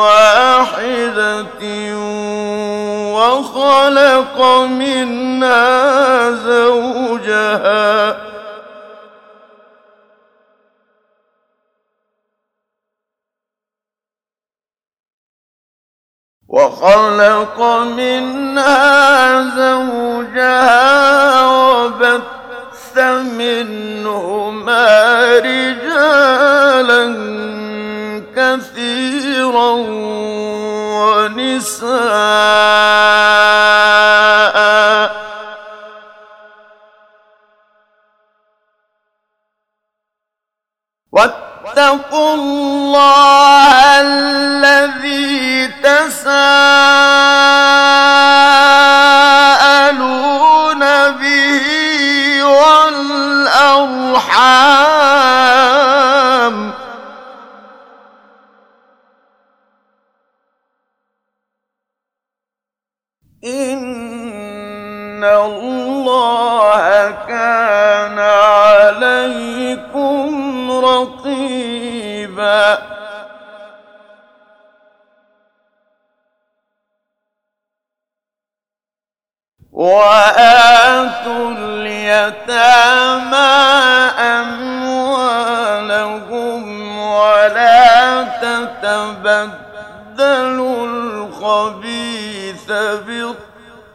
واحدة وخلق منها زوجها. وخلق منها زوجها وبث منهما رجالا كثيرا. ونساء. واتقوا الله الذي تساءلون به والأرحام. الله كان عليكم رقيبا واتوا اليتامى اموالهم ولا تتبدلوا الخبيث بالطيب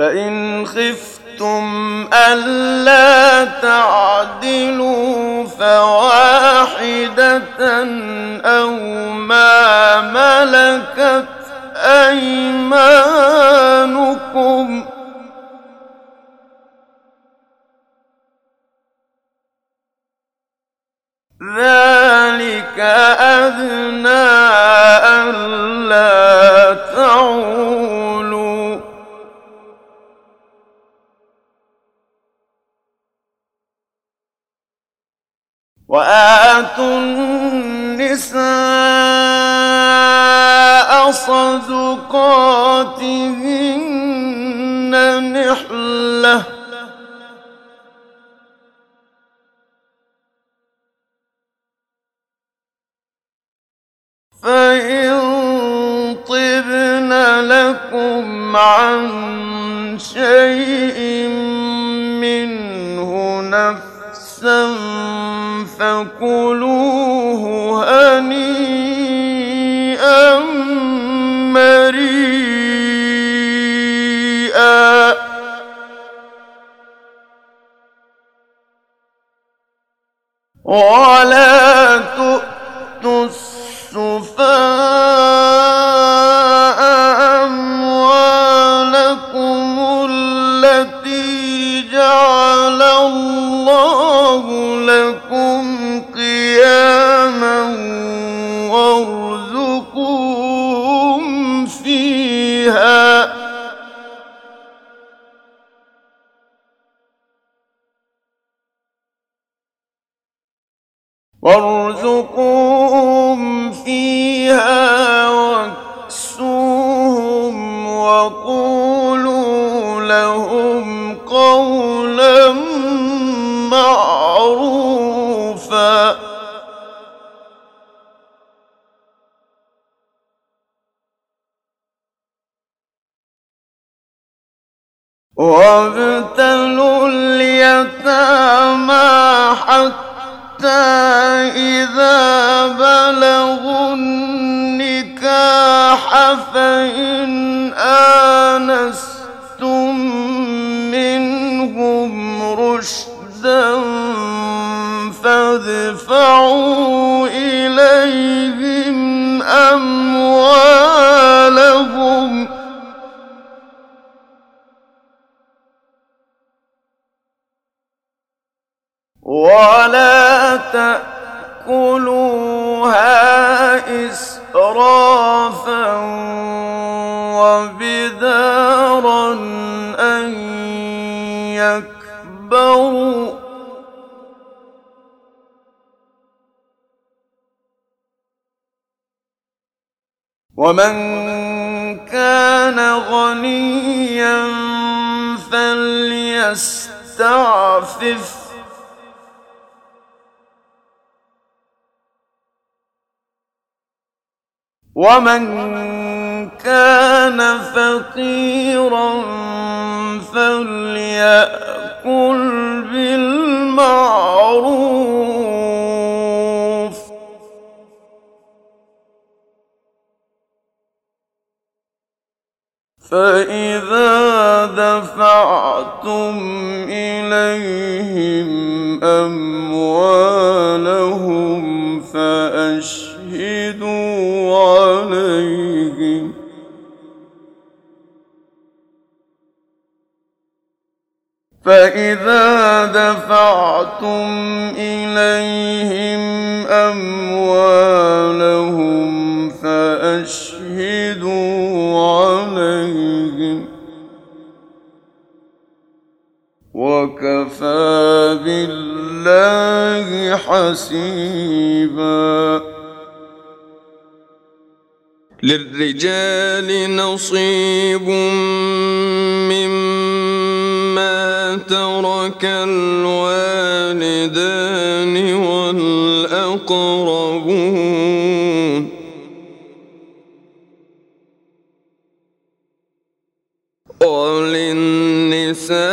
فإن خفتم ألا تعدلوا فواحدة أو ما ملكت أيمانكم ذلك أدنى ألا تعولوا وآتوا النساء صدقاتهن نحلة. فإن طبن لكم عن شيء منه نفسا فكلوه هنيئا مريئا. ولا تؤتوا وارزقوهم إسرافا وبدارا أن يكبروا. ومن كان غنيا فليستعفف. ومن كان فقيرا فليأكل بالمعروف. فإذا دفعتم إليهم أموالهم فأشهدوا عليهم فإذا دفعتم إليهم أموالهم فأشهدوا عليهم وكفى بالله حسيباً للرجال نصيب مما ترك الوالدان والأقربون. وللنساء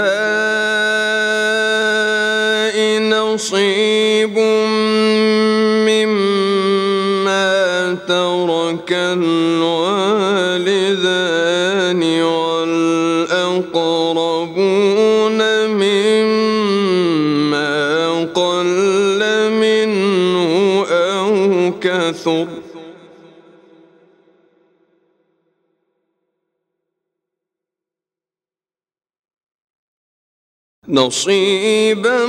ترك الوالدان والأقربون مما قل منه أو كثر. نصيبا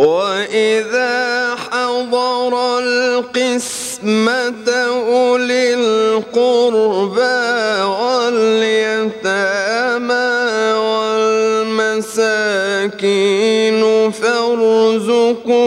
وإذا حضر القسمة أولي القربى واليتامى والمساكين فارزقوهم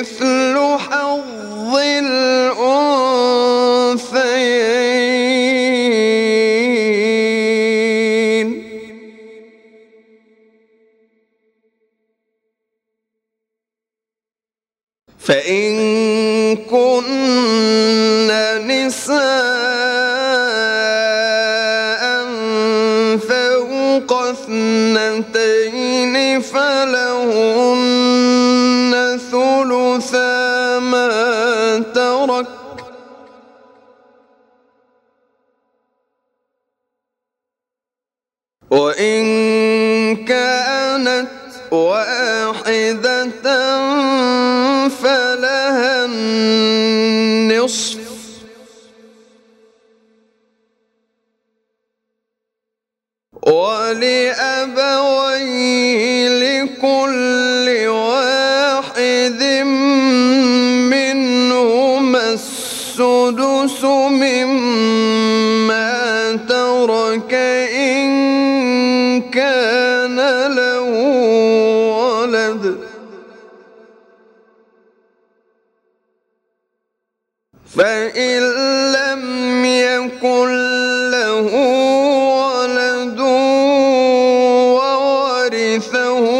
مثل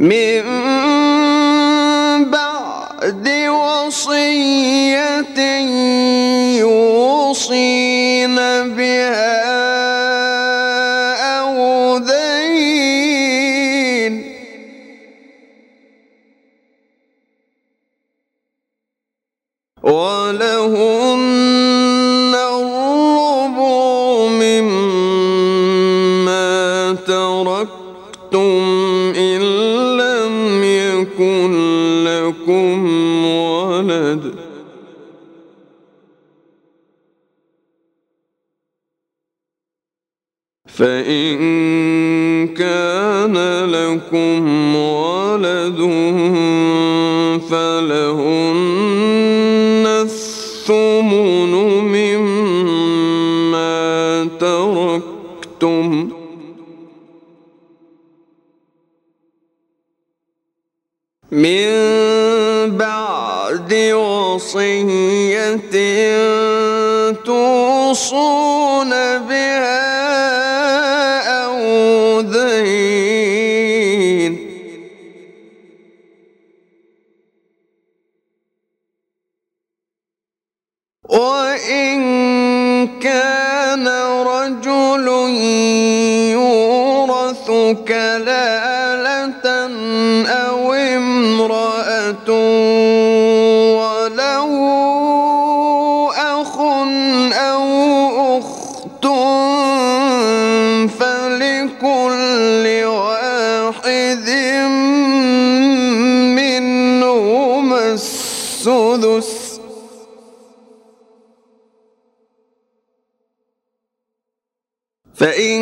من فإن فإن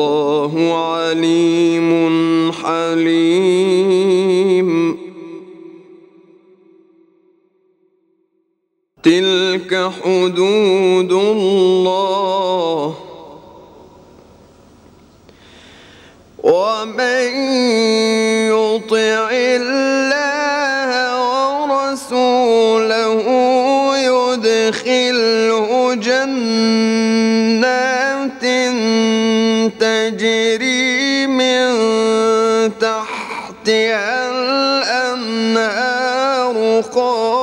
والله عليم حليم. تلك حدود الله. ومن يطع الله ورسوله يدخله جنة. con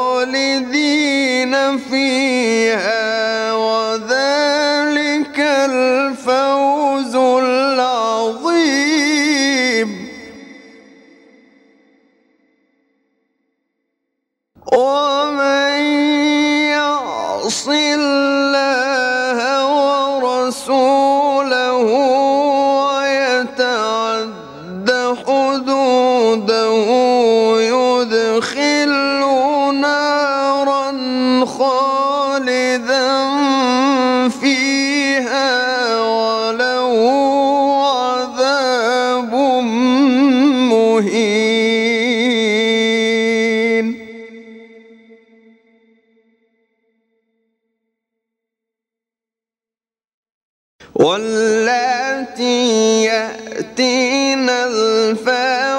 واللاتي يأتين الفاحشة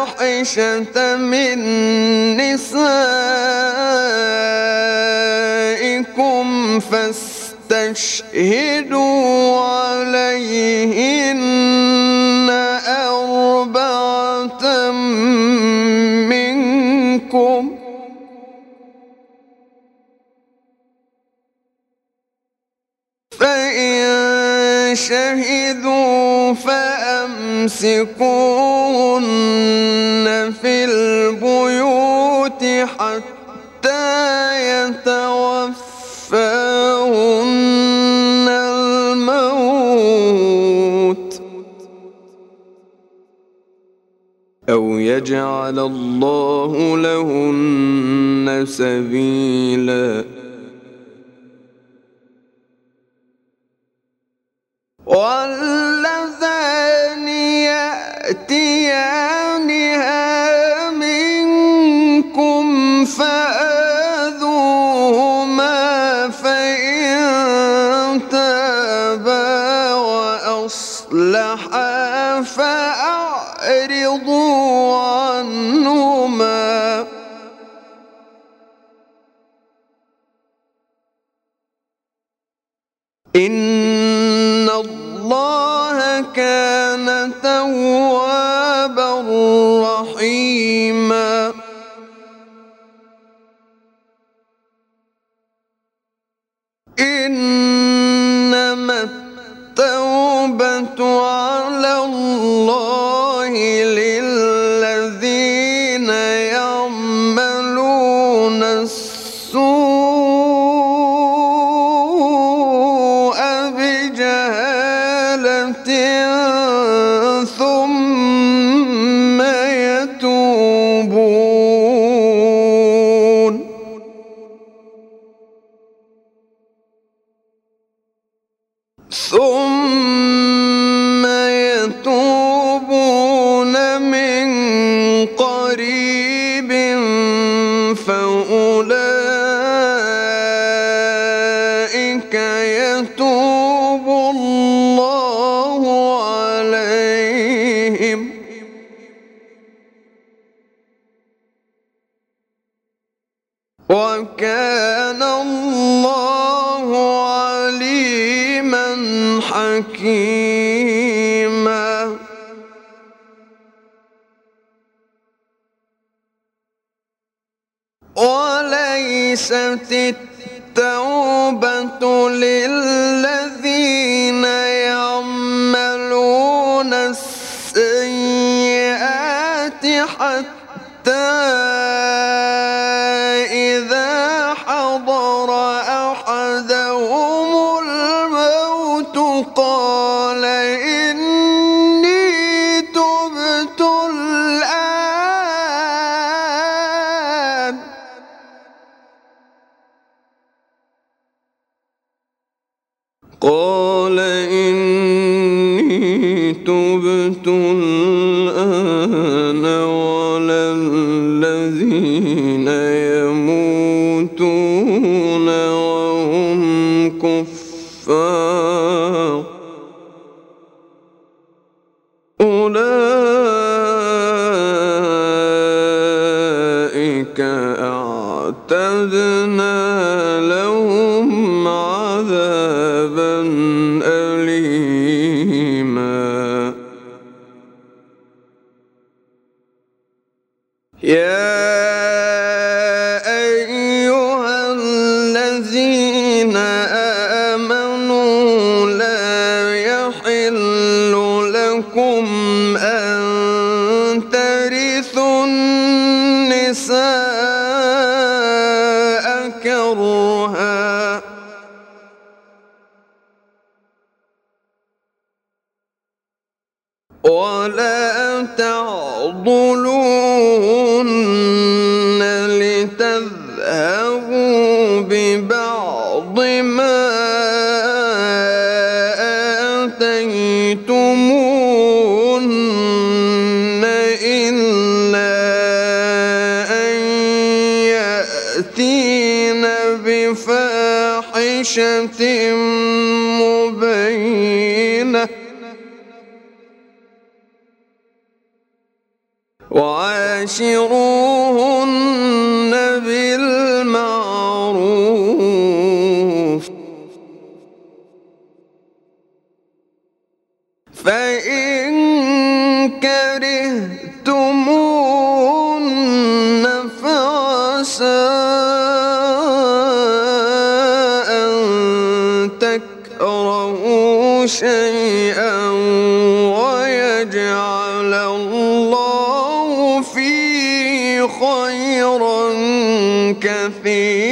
من نسائكم فس فامسكوهن في البيوت حتى يتوفاهن الموت أو يجعل الله لهن سبيلاً وليست شيئا ويجعل الله فيه خيرا كثيرا.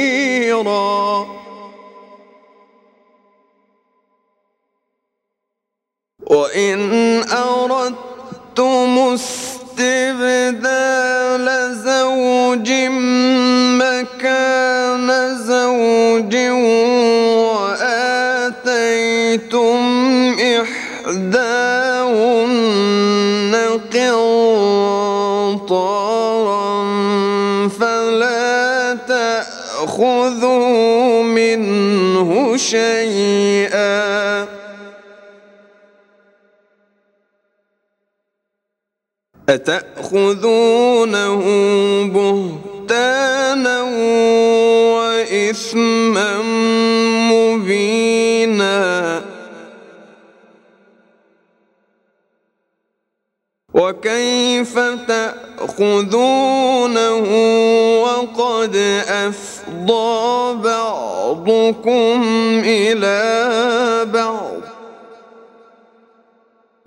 شيئا. أتأخذونه بهتانا وإثما مبينا. وكيف تأخذونه وقد أف بعضكم إلى بعض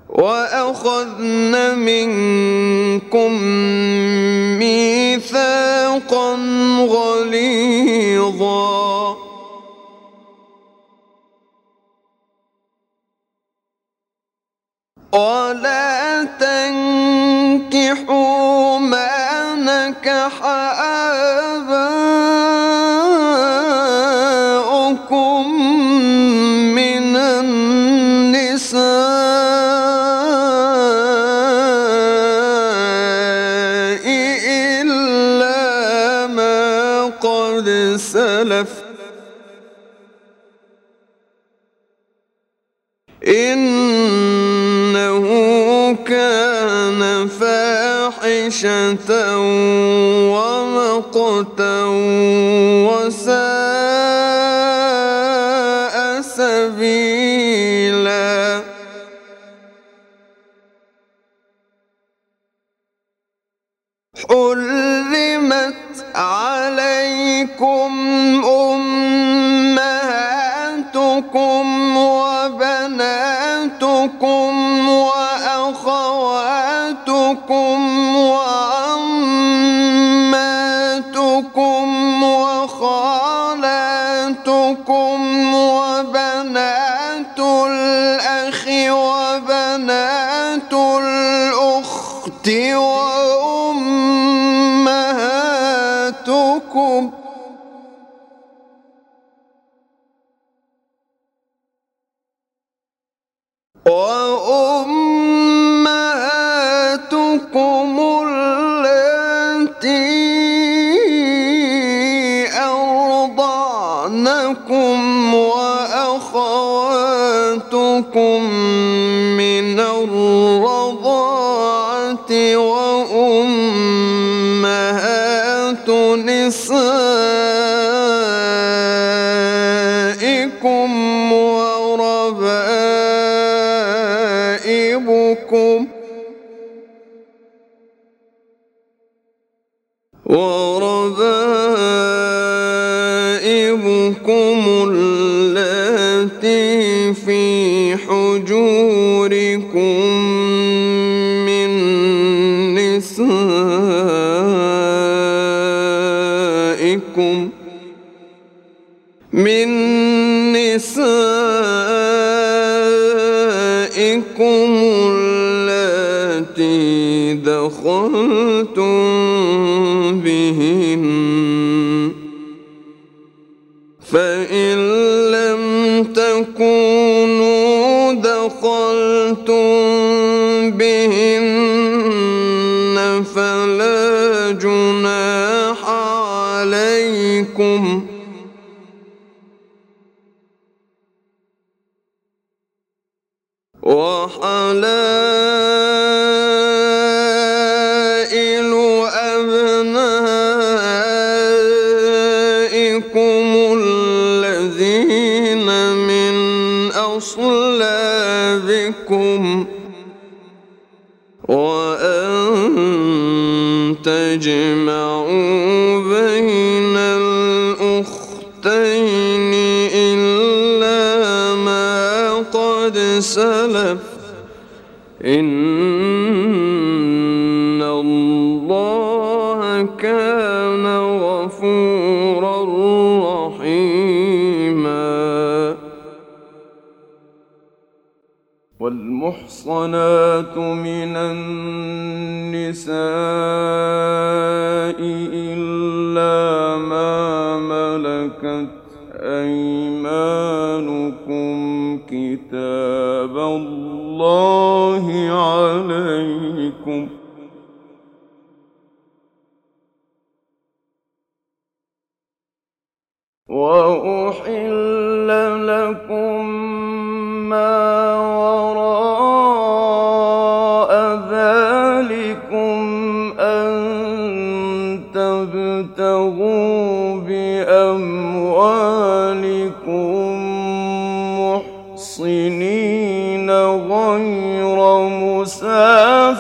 وأخذن منكم ميثاقا غليظا قال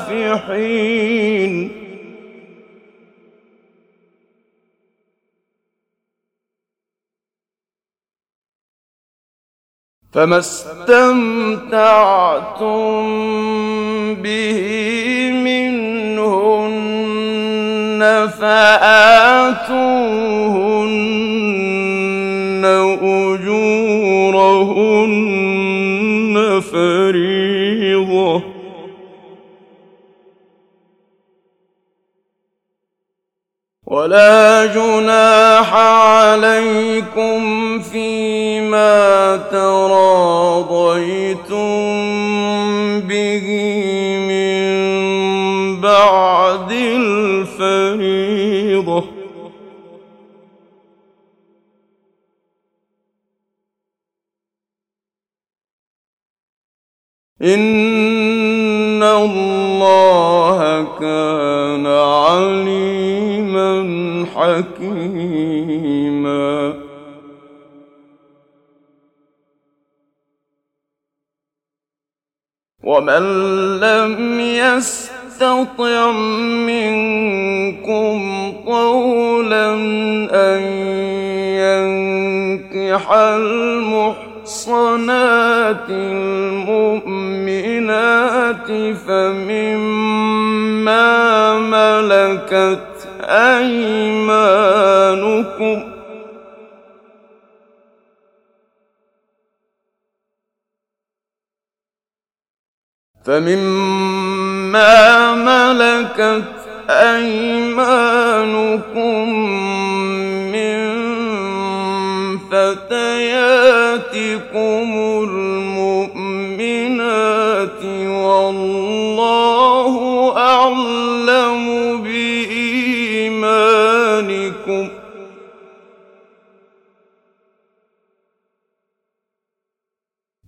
مسافحين فما استمتعتم به منهن فآتوهن ولا جناح عليكم فيما تراضيتم به من بعد الفريضة. إن الله كان عليما حكيما. ومن لم يستطع منكم قولا أن ينكح المحصنات المؤمنات فمما ملكت أيمانكم؟ فمما ملكت أيمانكم من فتياتكم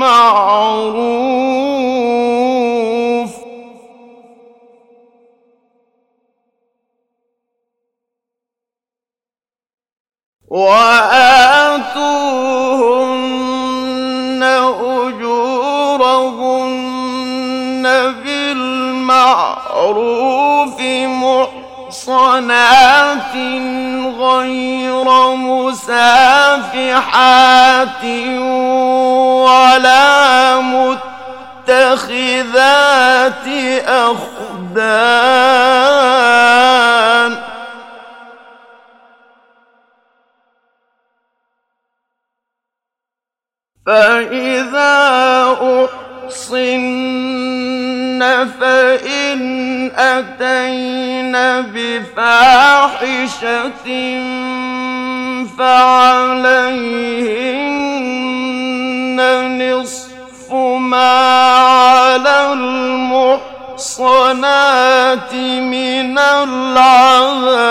بالمعروف وآتوهن أجورهن بالمعروف محصنات غير مسافحات ولا متخذات أخدان فإذا أحصن فإن أتين بفاحشة فعليهن نصف ما على المحصنات من العذاب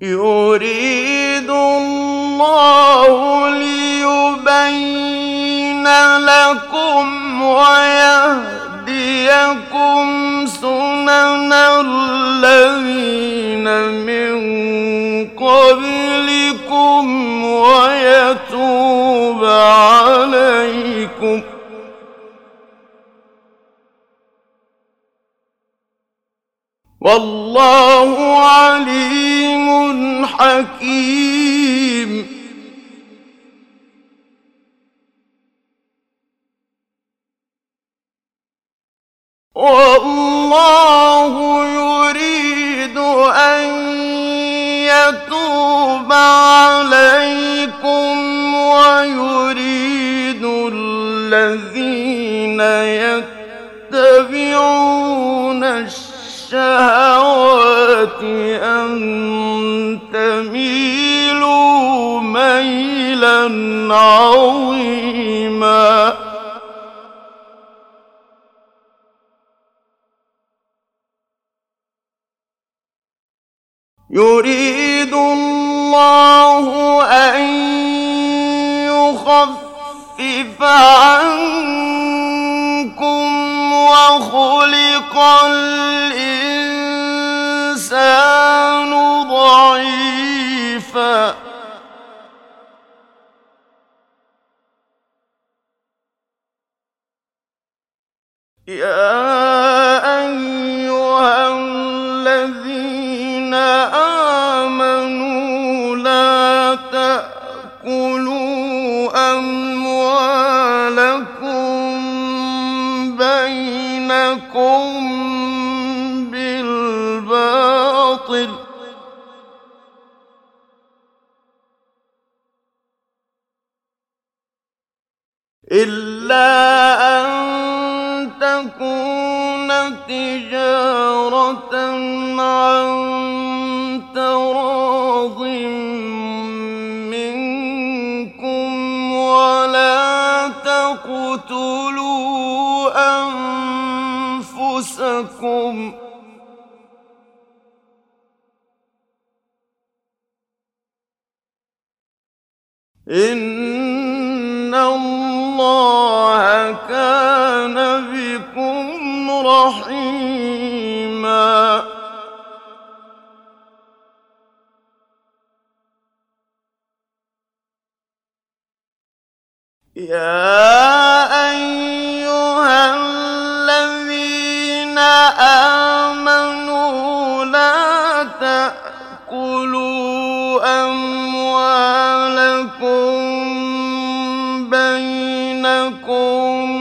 يريد الله ليبين لكم ويهديكم سنن الذين من قبلكم ويتوب عليكم. والله عليم حكيم. والله يريد أن يتوب عليكم ويريد الذين يتبعون الشهوات أن تميلوا ميلا عظيما. يريد الله أن يخفف عنكم وخلق الإنسان ضعيفا. يا إلا إن الله كان بكم رحيما يا ايها الذين امنوا اموالكم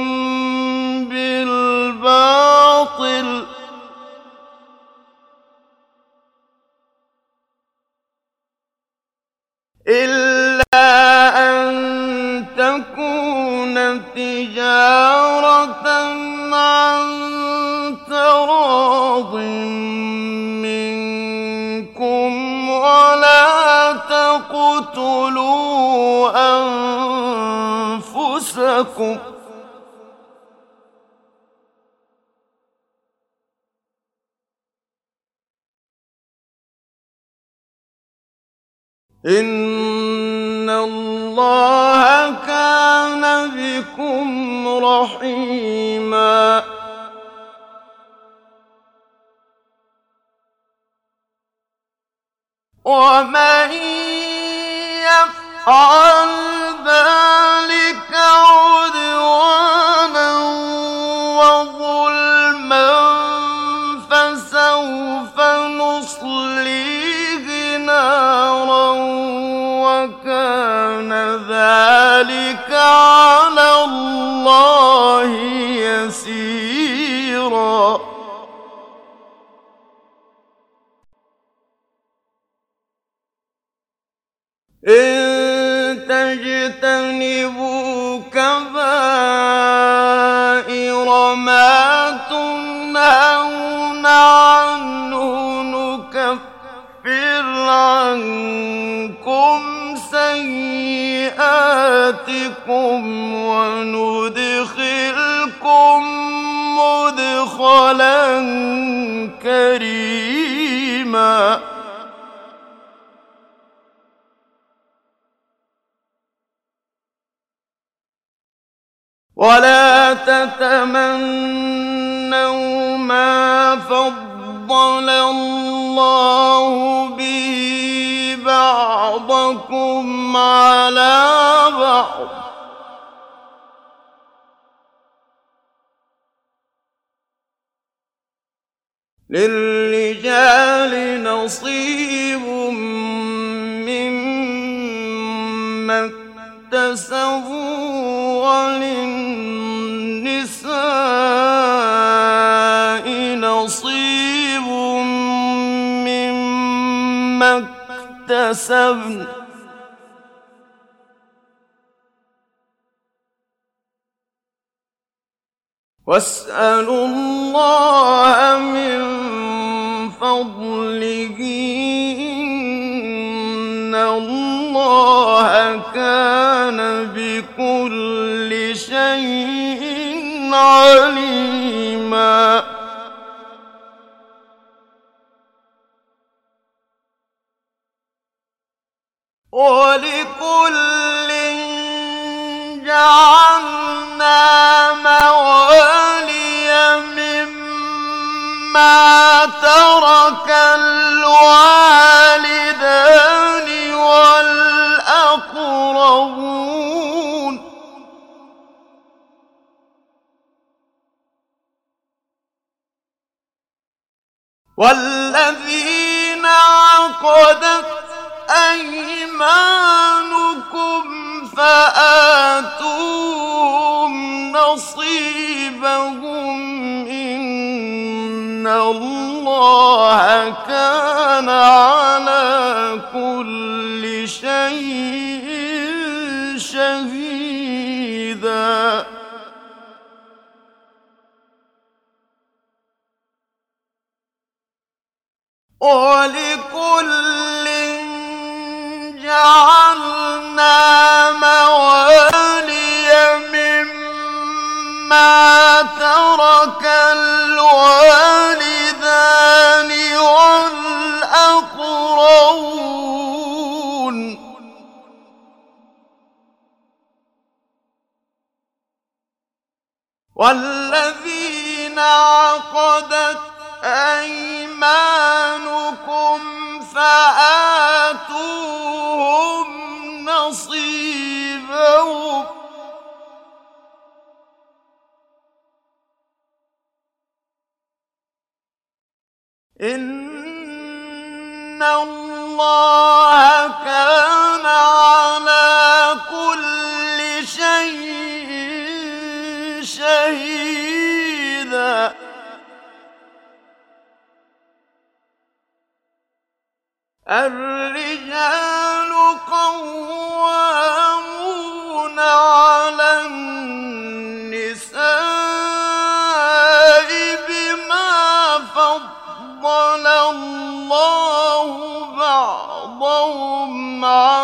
إلا أن تكون تجارة أنفسكم إن الله كان بكم رحيما. ومن يفعل ذلك عدوانا وظلما فسوف نصليه نارا وكان ذلك على الله يسيرا. إن عنكم سيئاتكم وندخلكم مدخلا كريما. ولا تتمنوا ما فضل الله به بعضكم على بعض. للرجال نصيب مما اكتسبوا وللنساء اكتسبن واسألوا الله من فضله إن الله كان بكل شيء عليما. ولكل جعلنا موالي مما ترك الوالدان والأقربون. والذين عقدت أيمانكم فآتوهم نصيبهم إن الله كان على كل شيء شهيدا. ولكل جعلنا موالي مما ترك الوالدان والأقربون. والذين عقدت أيمانكم فآتوهم نصيبهم. إن الله كان على الرجال قوامون على النساء بما فضل الله بعضهم على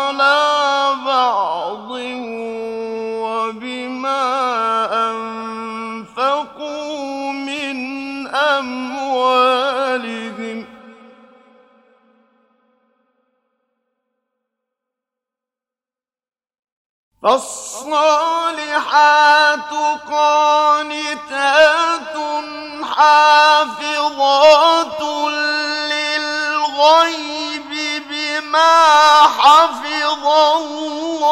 فالصالحات قانتات حافظات للغيب بما حفظ الله.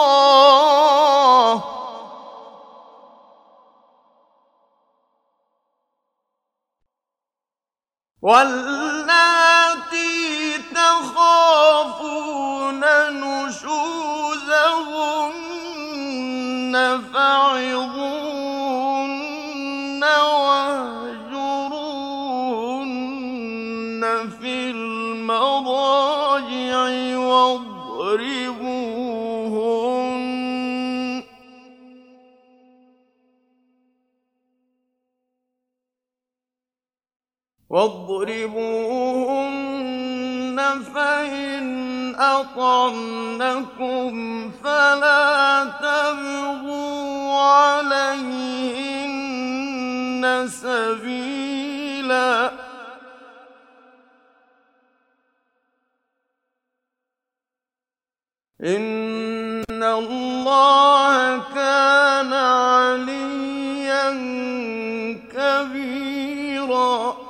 واللاتي تخافون نشوزهن في المضاجع واضربوهن. واضربوهن فإن أطعنكم فلا تبغوا عليهن سبيلا. إن الله كان عليا كبيرا.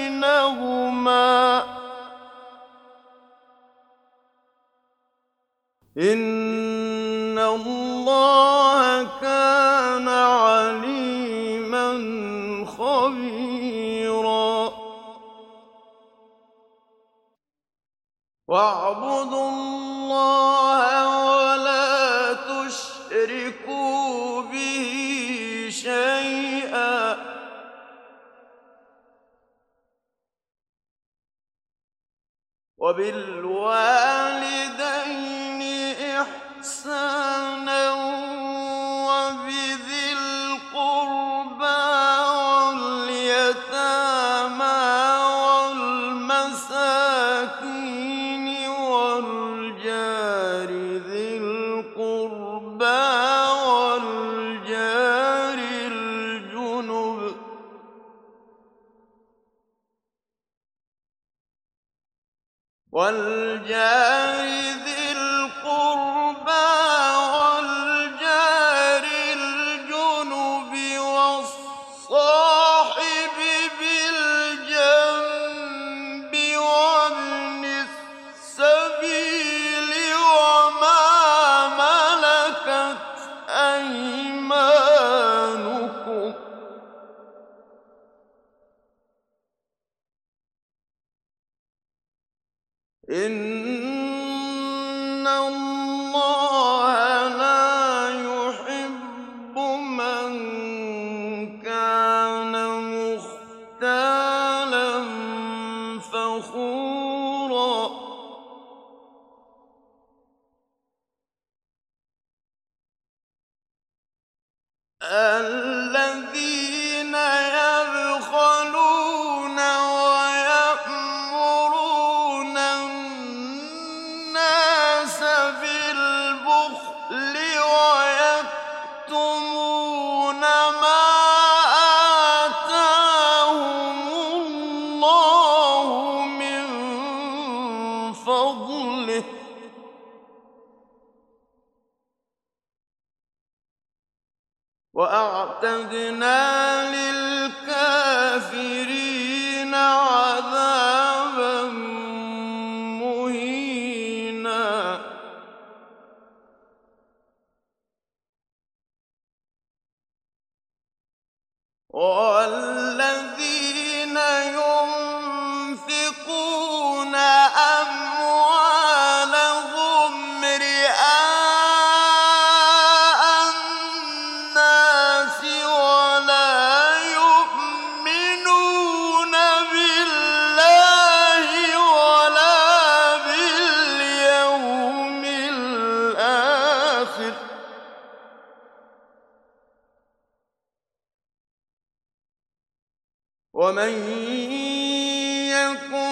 بينهما إن الله كان عليما خبيرا. واعبدوا وبالوالدين إحسانا والجاهل ومن يكن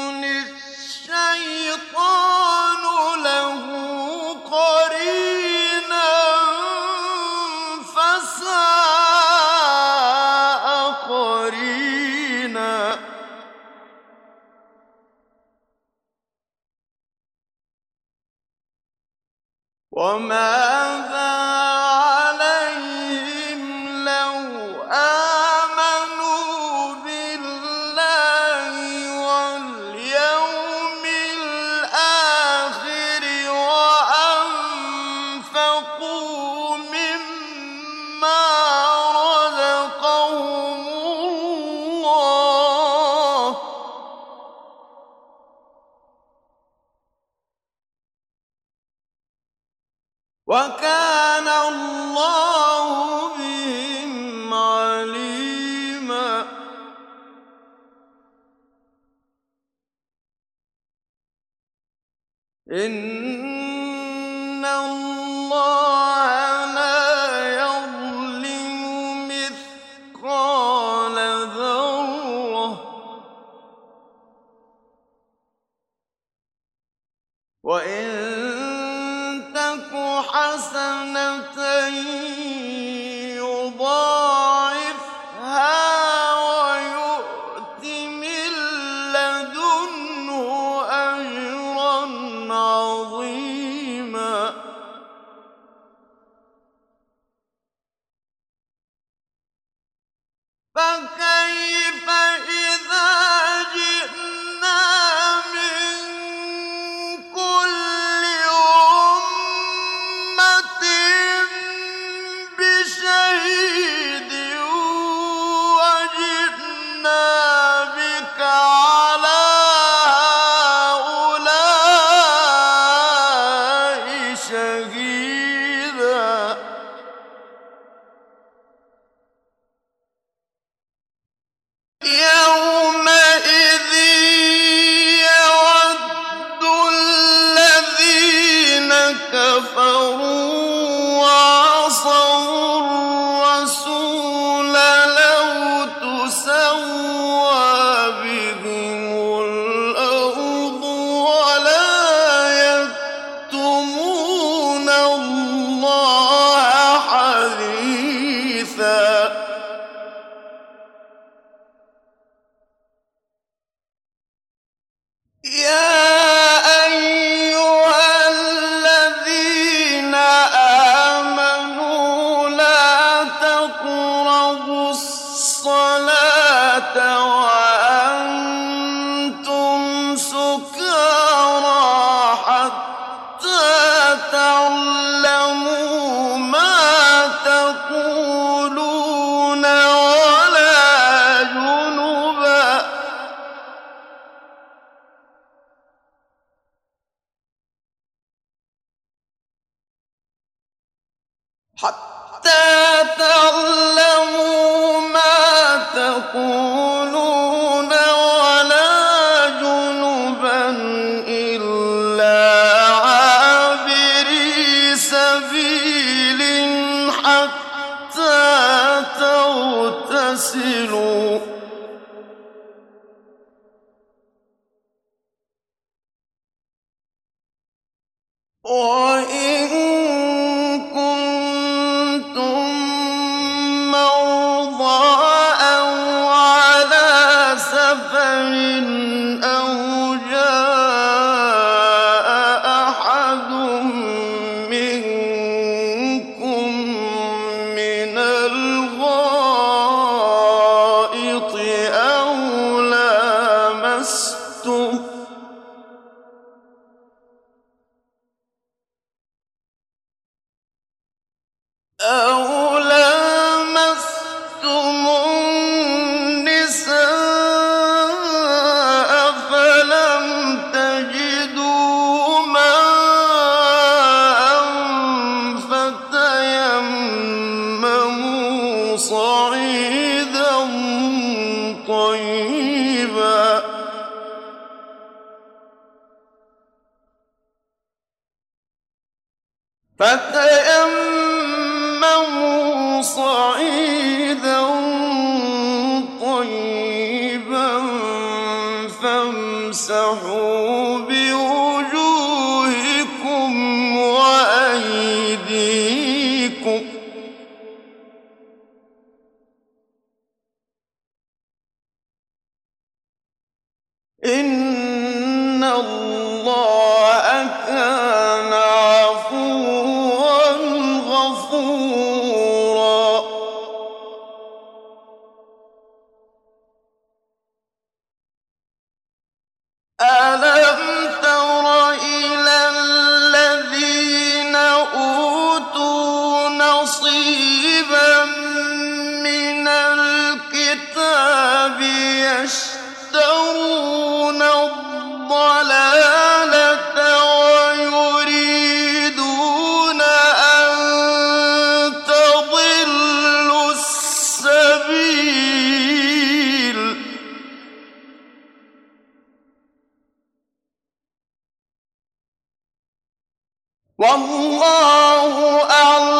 والله أعلم.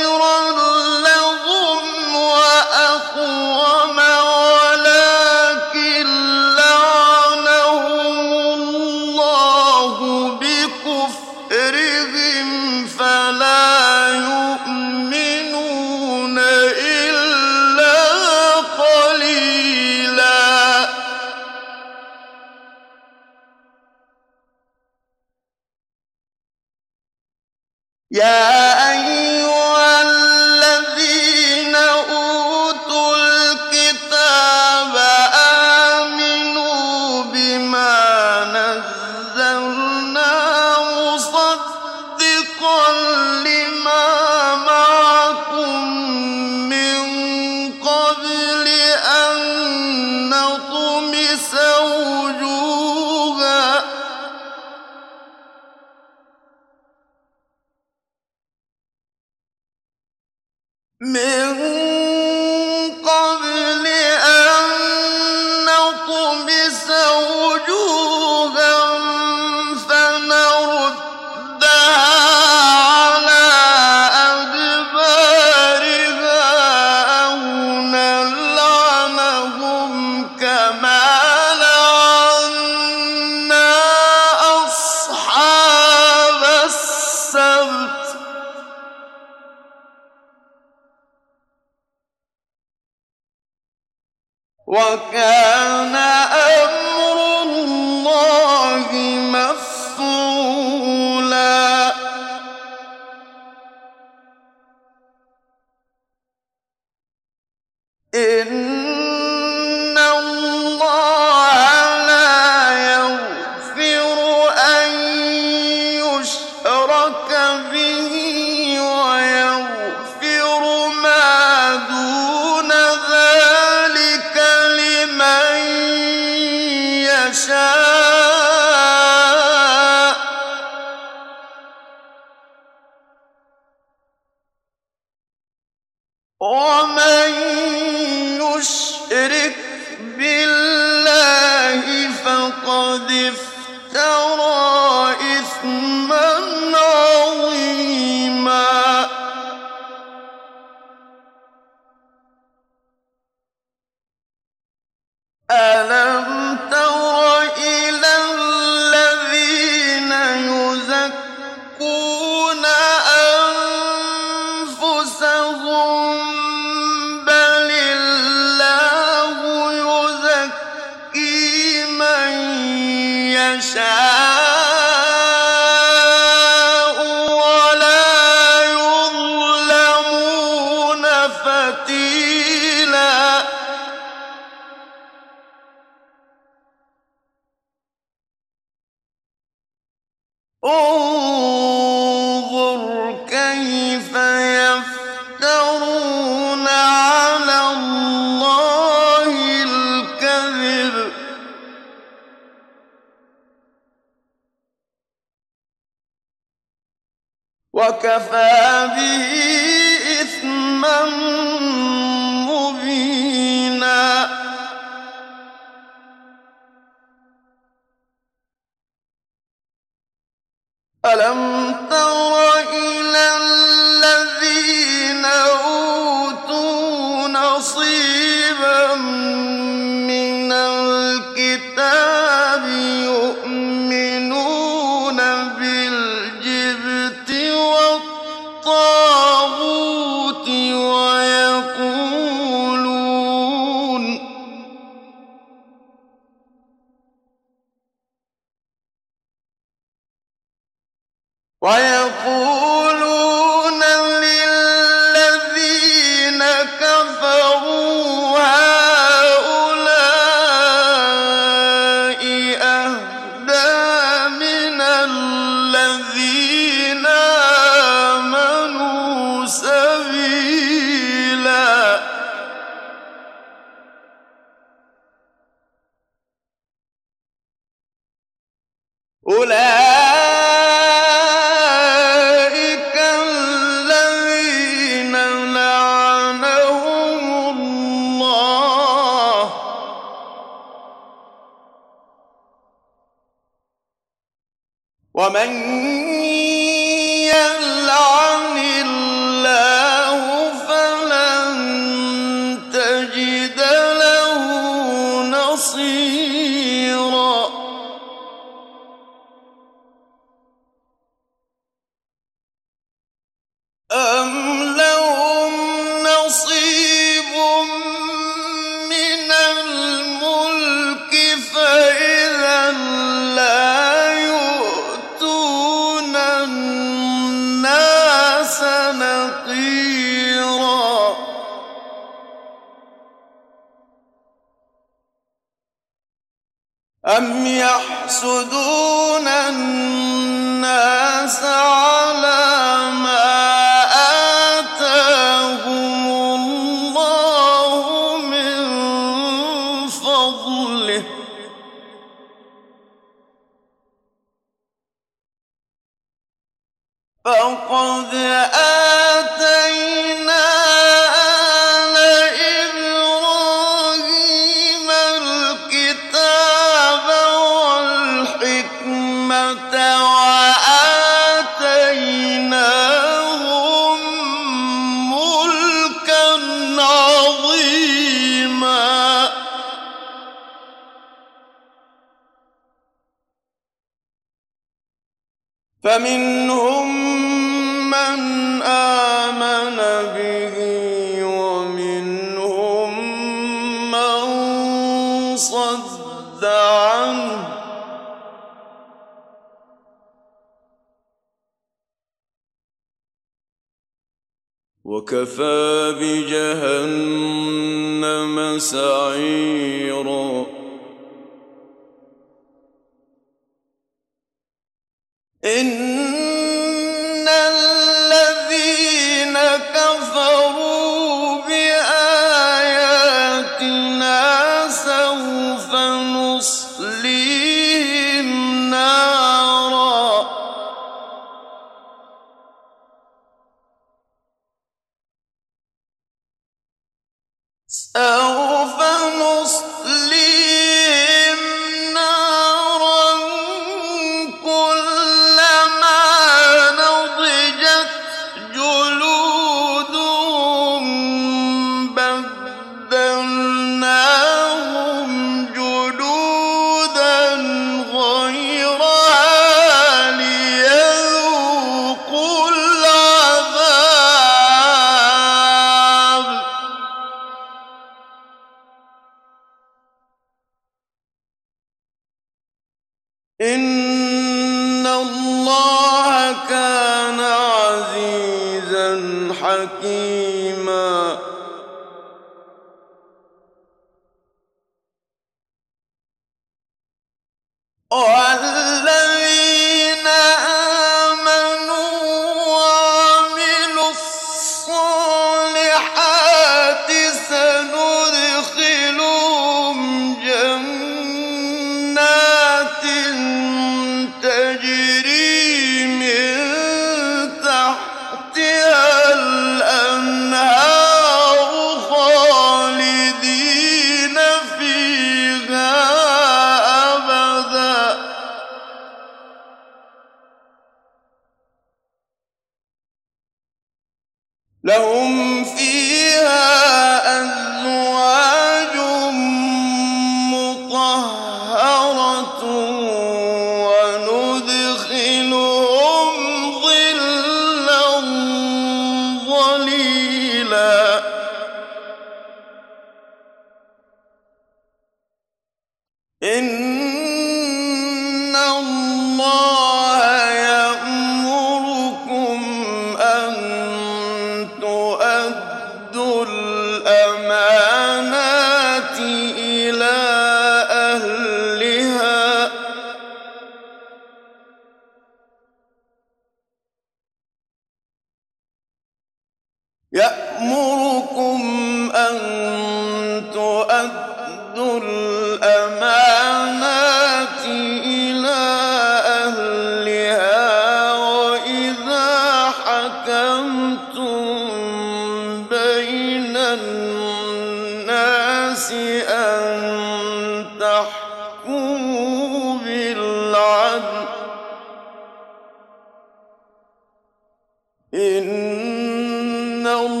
إن الله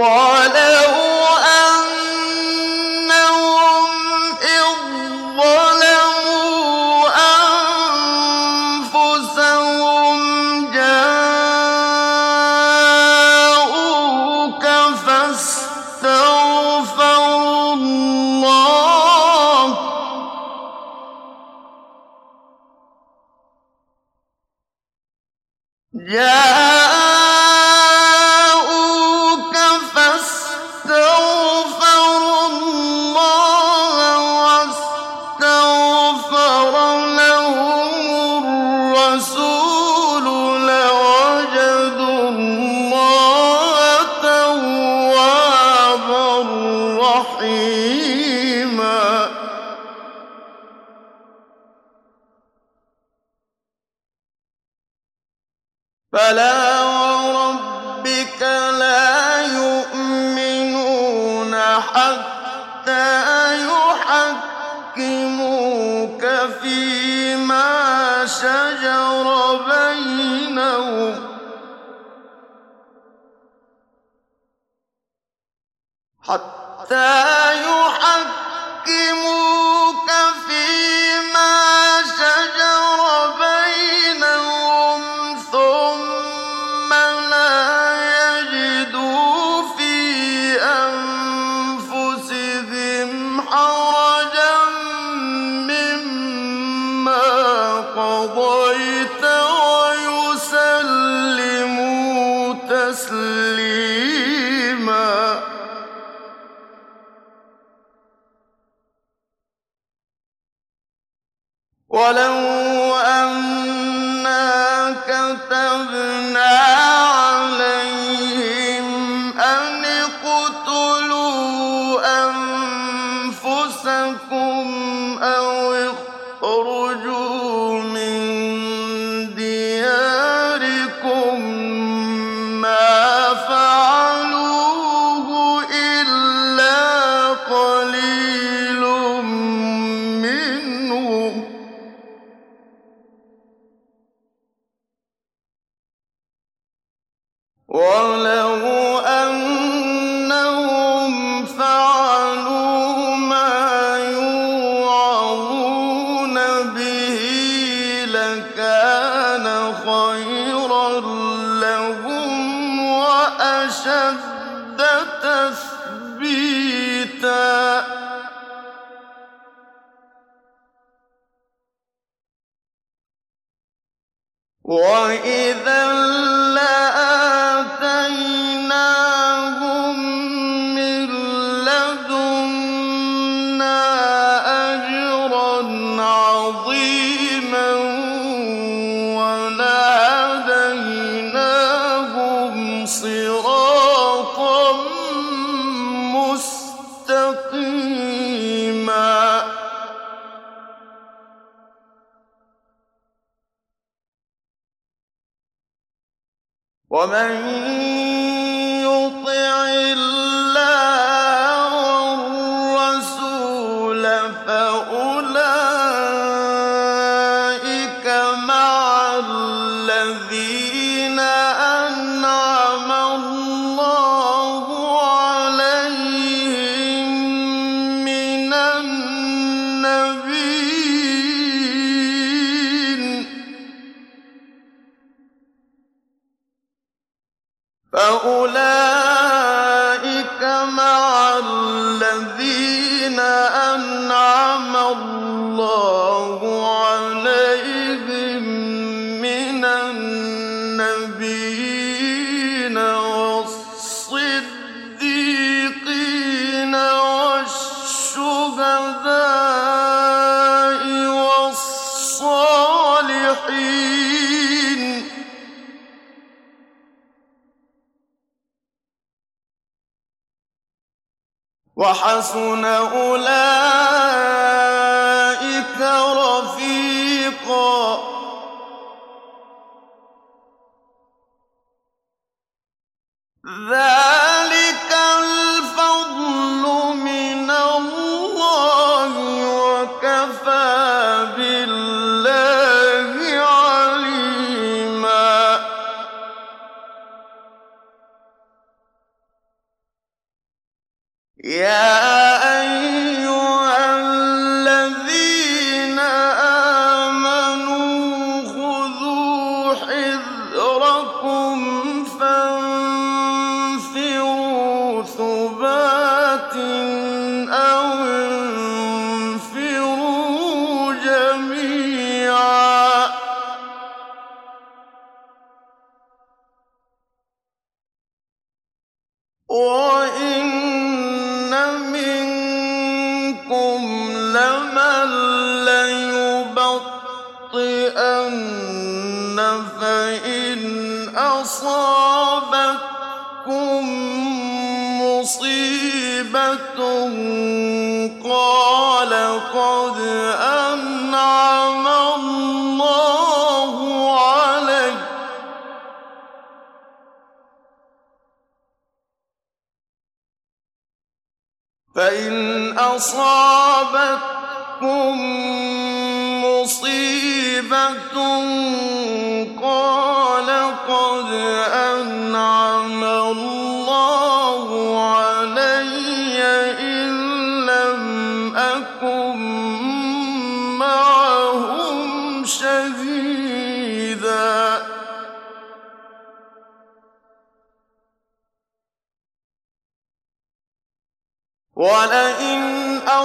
وَلَوْ مصيبة قال قد أنعم الله علي إن لم أكن معهم شديدا ولئن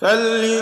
فلي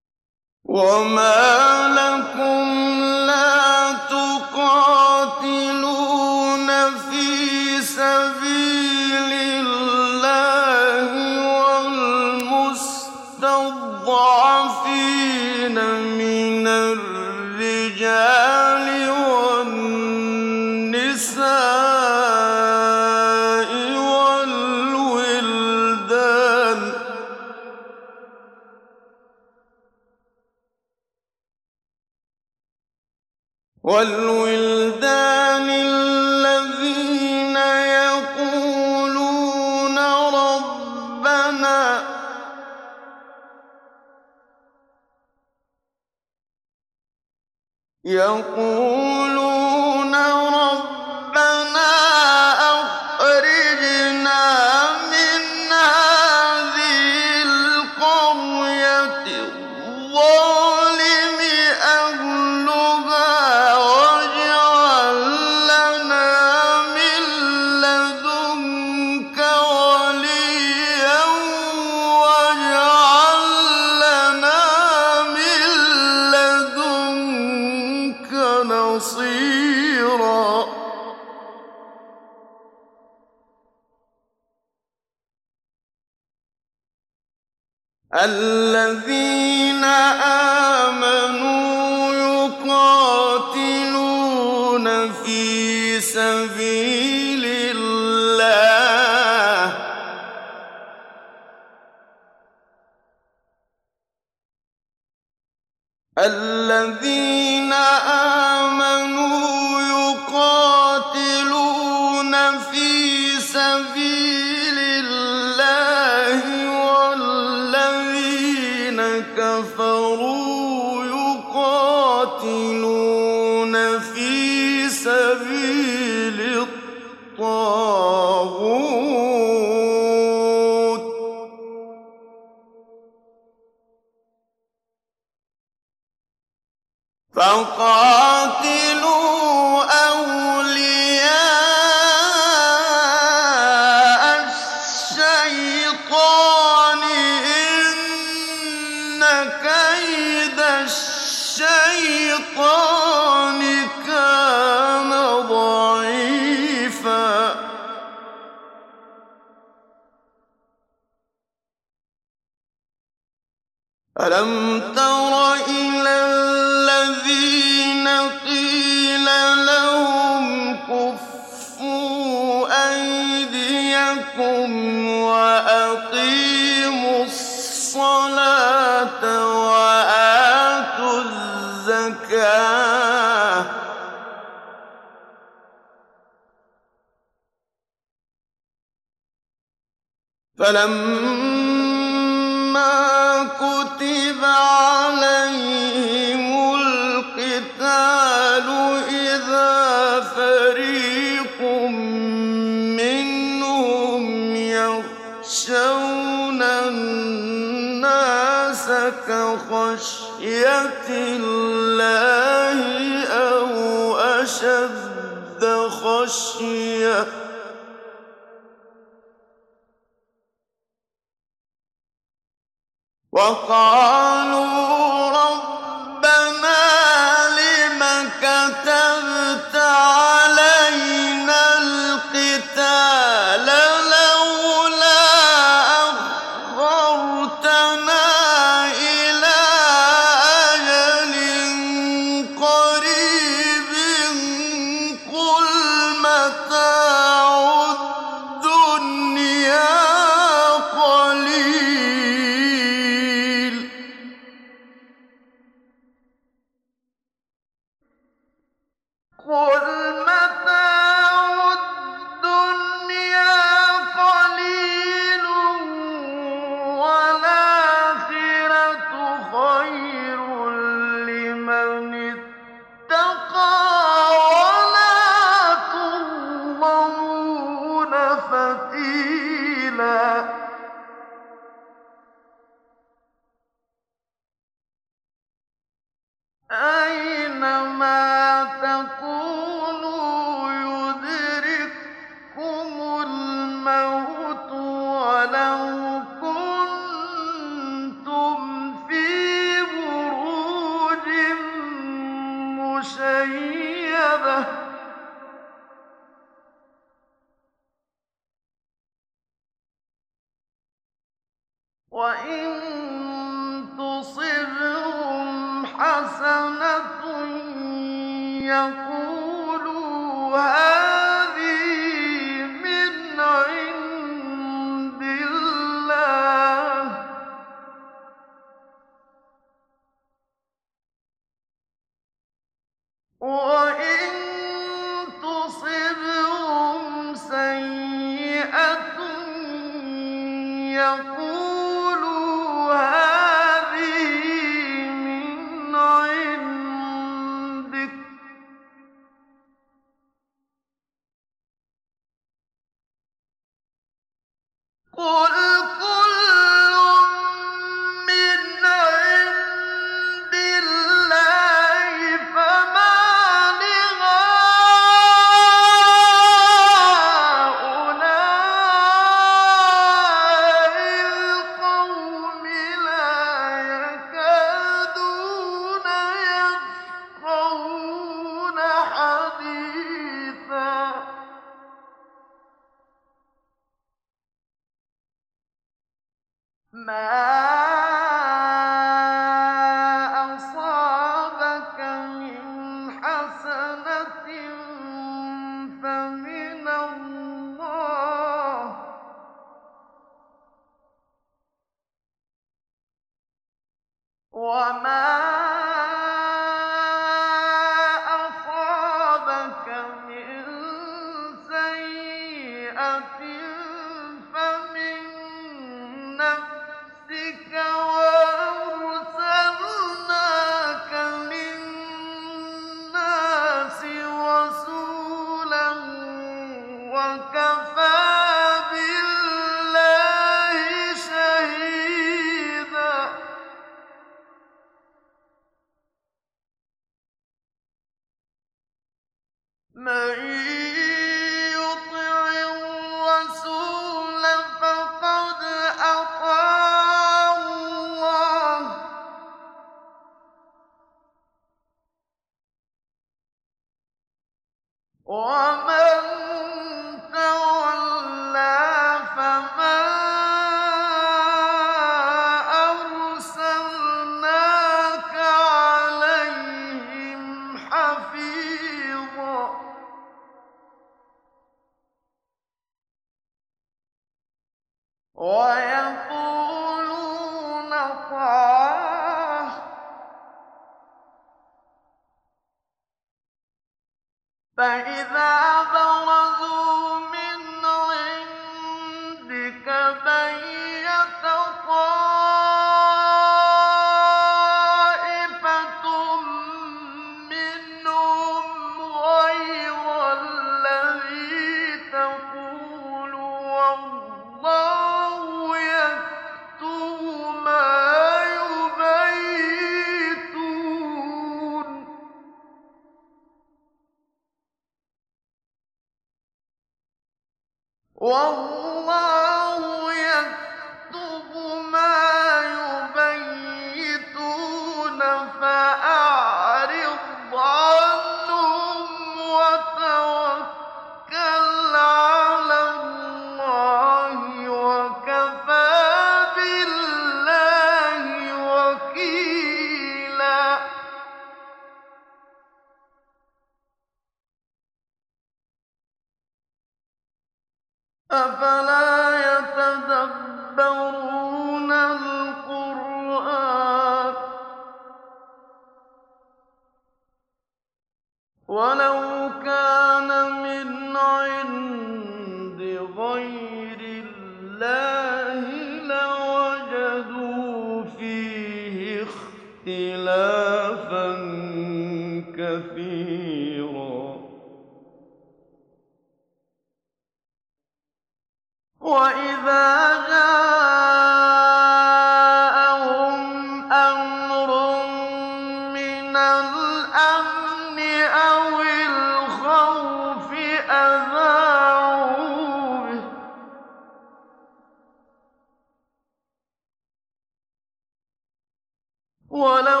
وَلَوْ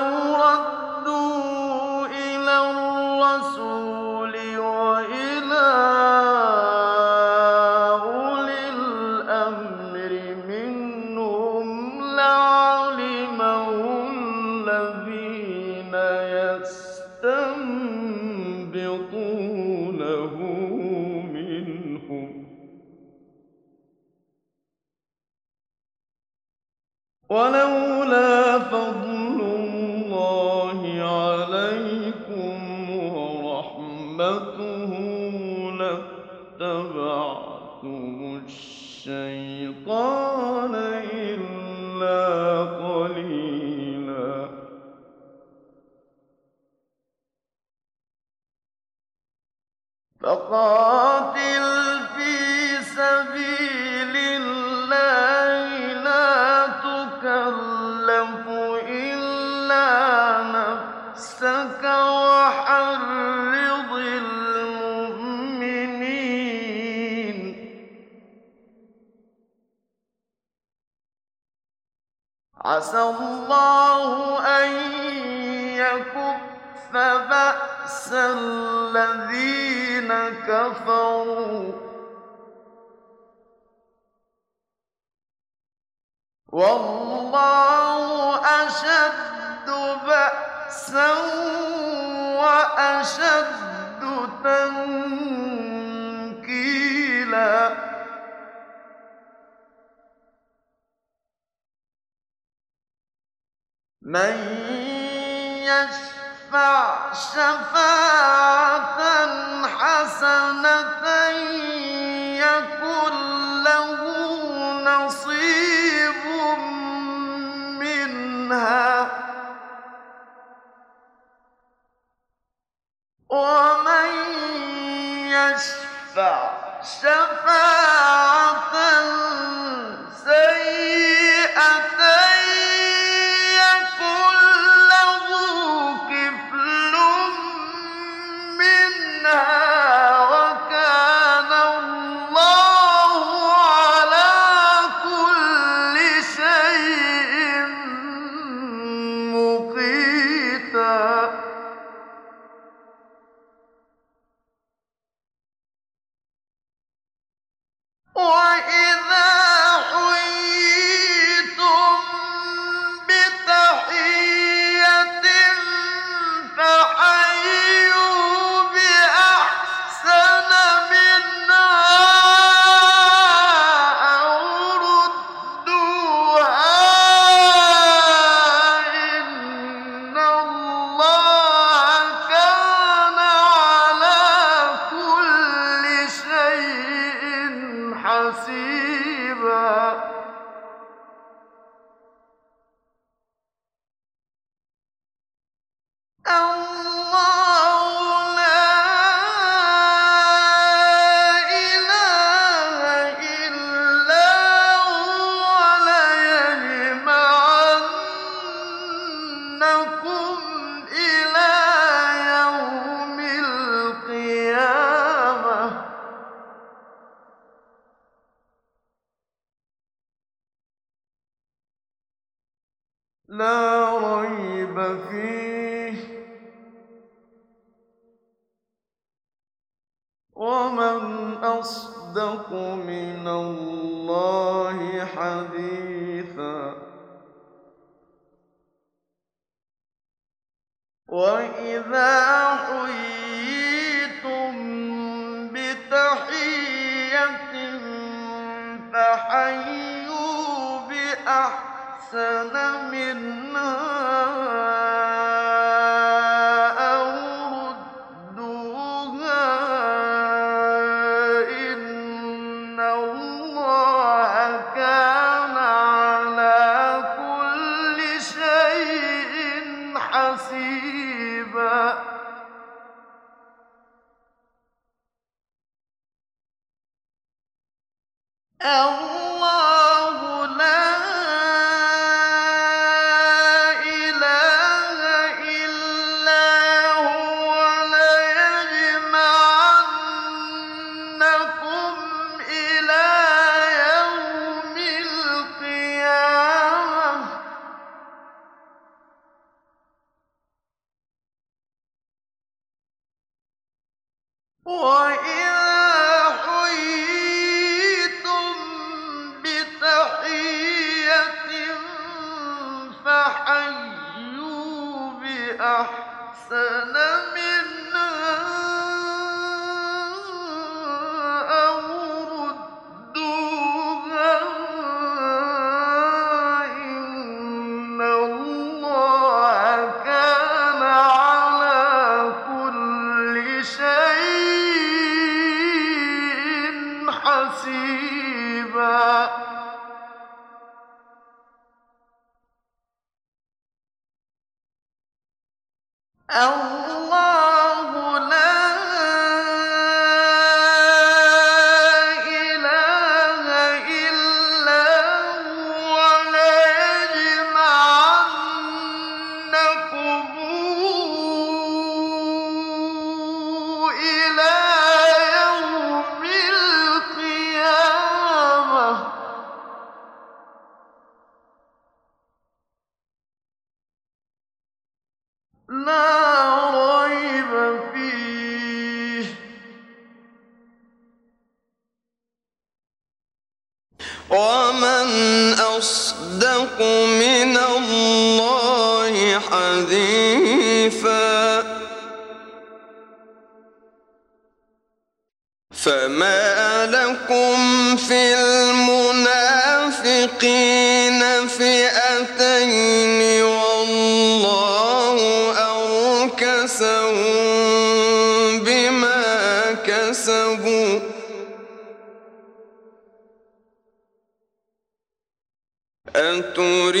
أتريدون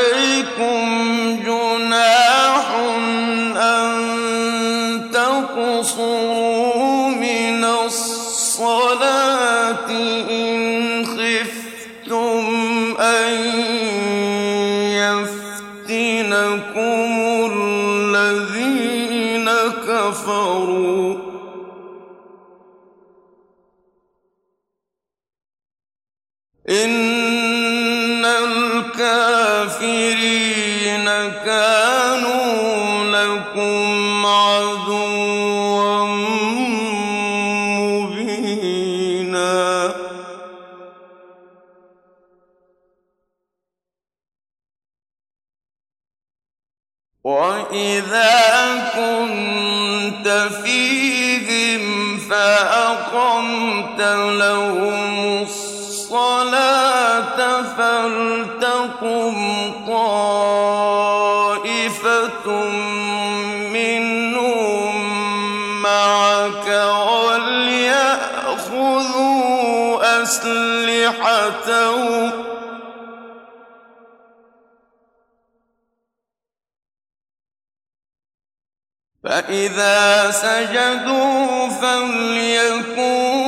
فإذا سجدوا فليكونوا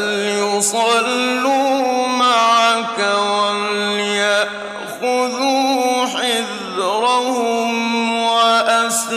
فليصلوا معك وليأخذوا حذرهم وأسلحتهم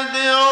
يدعون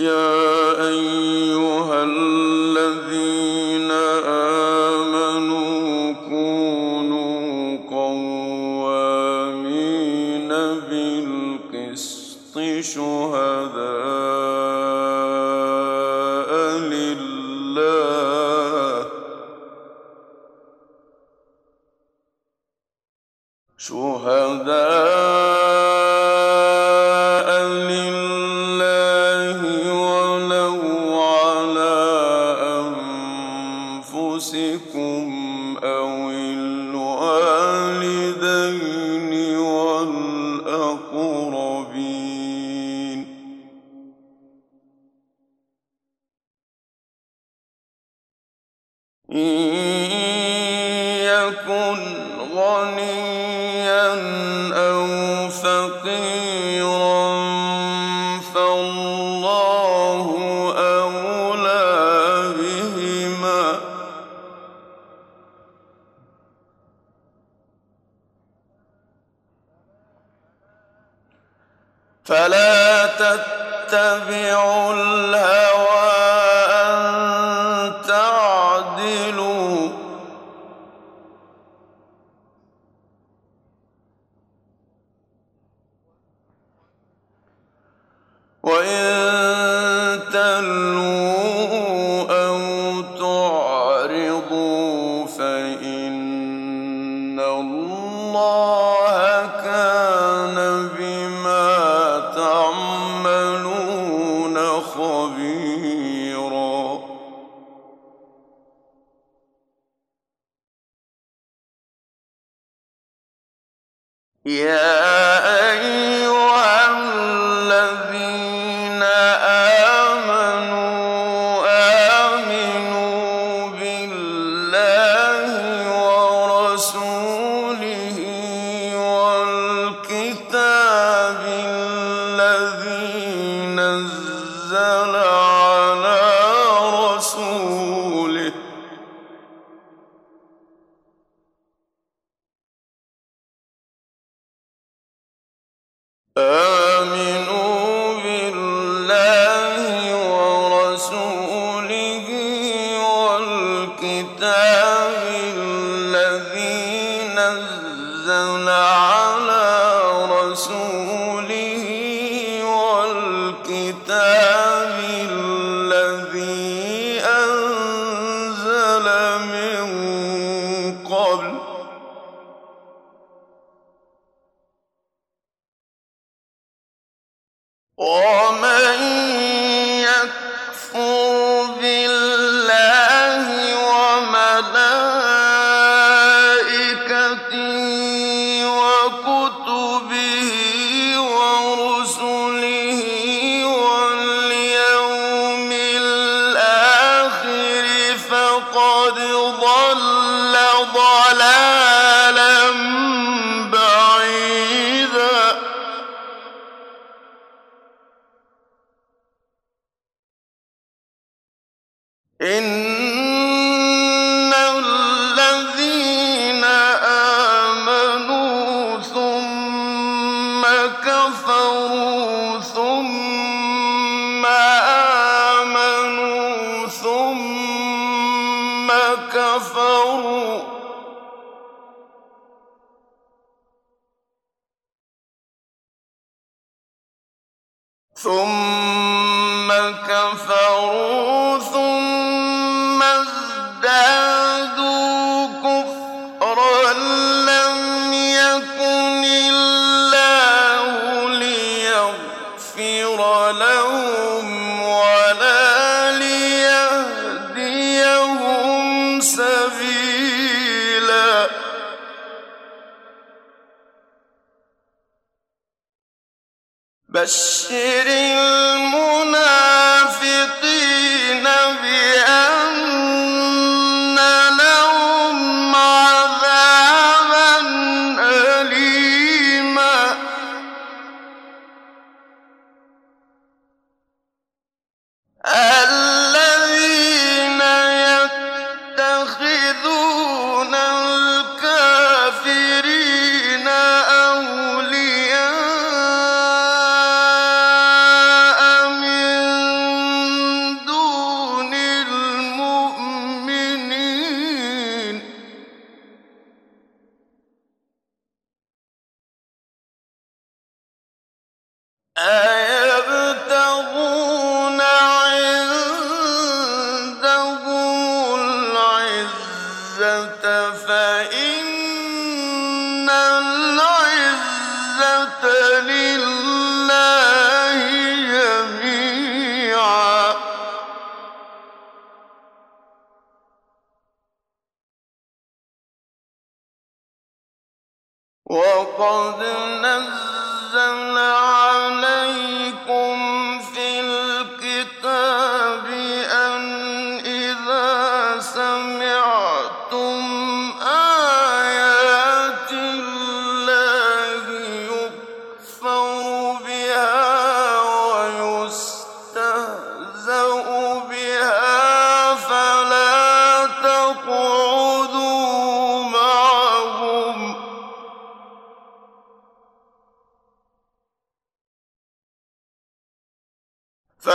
يا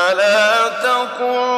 فلا تقعدوا